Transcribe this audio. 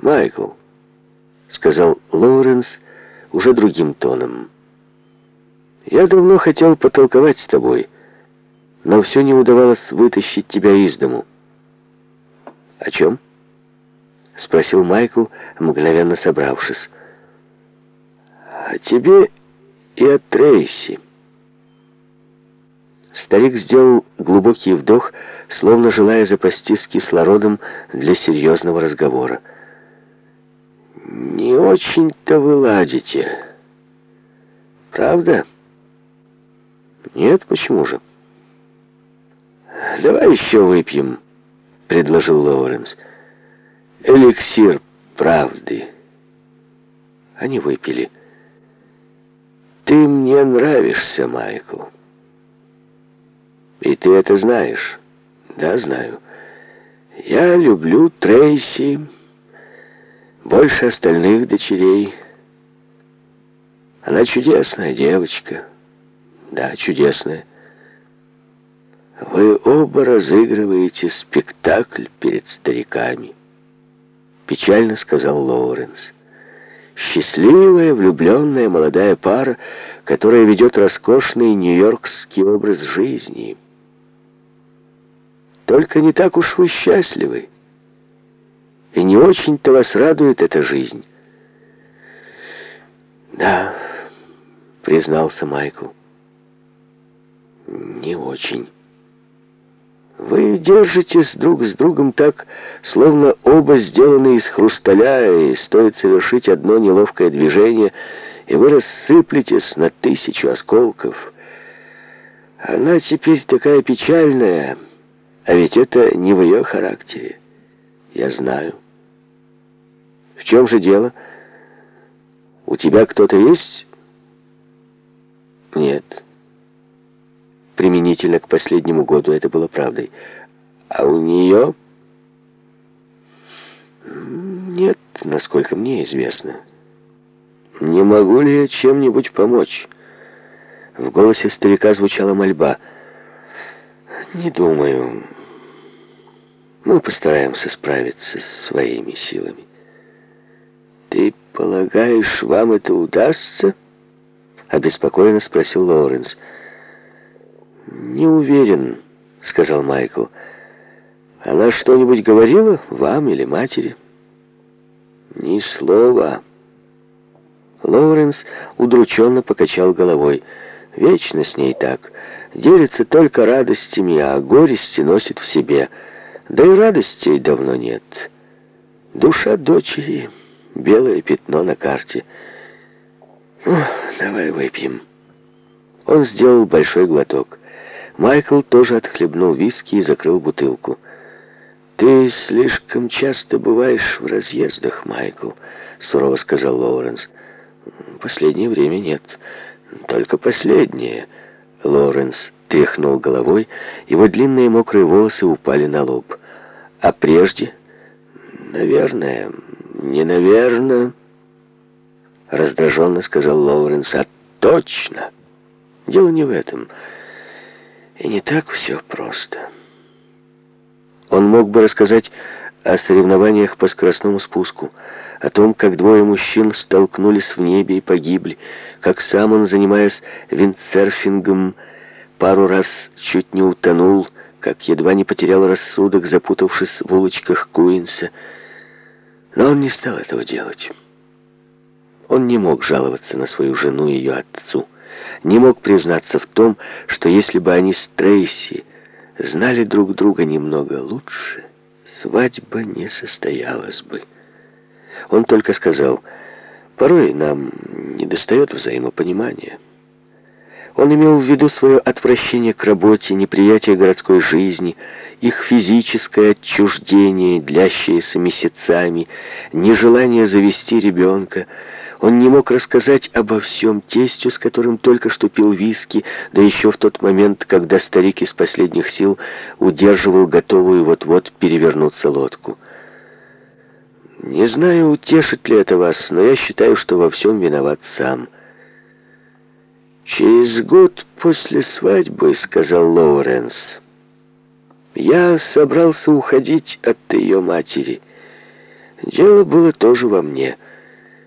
«Майкл», — сказал Лоуренс уже другим тоном, — «я давно хотел потолковать с тобой, но все не удавалось вытащить тебя из дому». «О чем?» — спросил Майкл, мгновенно собравшись. «О тебе и о Трейси». Старик сделал глубокий вдох, словно желая запастись кислородом для серьезного разговора. «Не очень-то вы ладите. Правда?» «Нет, почему же?» «Давай еще выпьем», — предложил Лоуренс. «Эликсир правды». Они выпили. «Ты мне нравишься, Майкл». И ты это знаешь. Да, знаю. Я люблю Трейси больше остальных дочерей. Она чудесная девочка. Да, чудесная. Вы оба разыгрываете спектакль перед стариками. Печально сказал Лоуренс. Счастливая, влюбленная молодая пара, которая ведет роскошный нью-йоркский образ жизни — только не так уж вы счастливы. Не очень-то вас радует эта жизнь. Да, признался Майкл. Не очень. Вы держитесь друг с другом так, словно оба сделаны из хрусталя, и стоит совершить одно неловкое движение, и вы рассыплетесь на тысячу осколков. Она теперь такая печальная, а ведь это не в ее характере. Я знаю. В чем же дело? У тебя кто-то есть? Нет. Применительно к последнему году это было правдой. А у нее? Нет, насколько мне известно. Не могу ли я чем-нибудь помочь? В голосе старика звучала мольба. Не думаю. Мы постараемся справиться с своими силами. Ты полагаешь, вам это удастся? Обеспокоенно спросил Лоуренс. Не уверен, сказал Майкл. Она что-нибудь говорила вам или матери? Ни слова. Лоуренс удрученно покачал головой. Вечно с ней так. Делится только радостями, а горести носит в себе. Да и радостей давно нет. Душа дочери — белое пятно на карте. Ну, давай выпьем. Он сделал большой глоток. Майкл тоже отхлебнул виски и закрыл бутылку. «Ты слишком часто бываешь в разъездах, Майкл», — сурово сказал Лоуренс. «Последнее время нет. Только последнее». Лоуренс тряхнул головой, его длинные мокрые волосы упали на лоб. А прежде? Наверное, не наверное, раздраженно сказал Лоуренс, а точно. Дело не в этом. И не так все просто. Он мог бы рассказать о соревнованиях по скоростному спуску, о том, как двое мужчин столкнулись в небе и погибли, как сам он, занимаясь виндсерфингом, пару раз чуть не утонул, как едва не потерял рассудок, запутавшись в улочках Куинса. Но он не стал этого делать. Он не мог жаловаться на свою жену и ее отцу, не мог признаться в том, что если бы они с Трейси знали друг друга немного лучше, свадьба не состоялась бы. Он только сказал, порой нам недостает взаимопонимания. Он имел в виду свое отвращение к работе, неприятие городской жизни, их физическое отчуждение, длящееся месяцами, нежелание завести ребенка. Он не мог рассказать обо всем тестю, с которым только что пил виски, да еще в тот момент, когда старик из последних сил удерживал готовую вот-вот перевернуться лодку. Не знаю, утешит ли это вас, но я считаю, что во всем виноват сам. «Через год после свадьбы, — сказал Лоуренс, — я собрался уходить от ее матери. Дело было тоже во мне —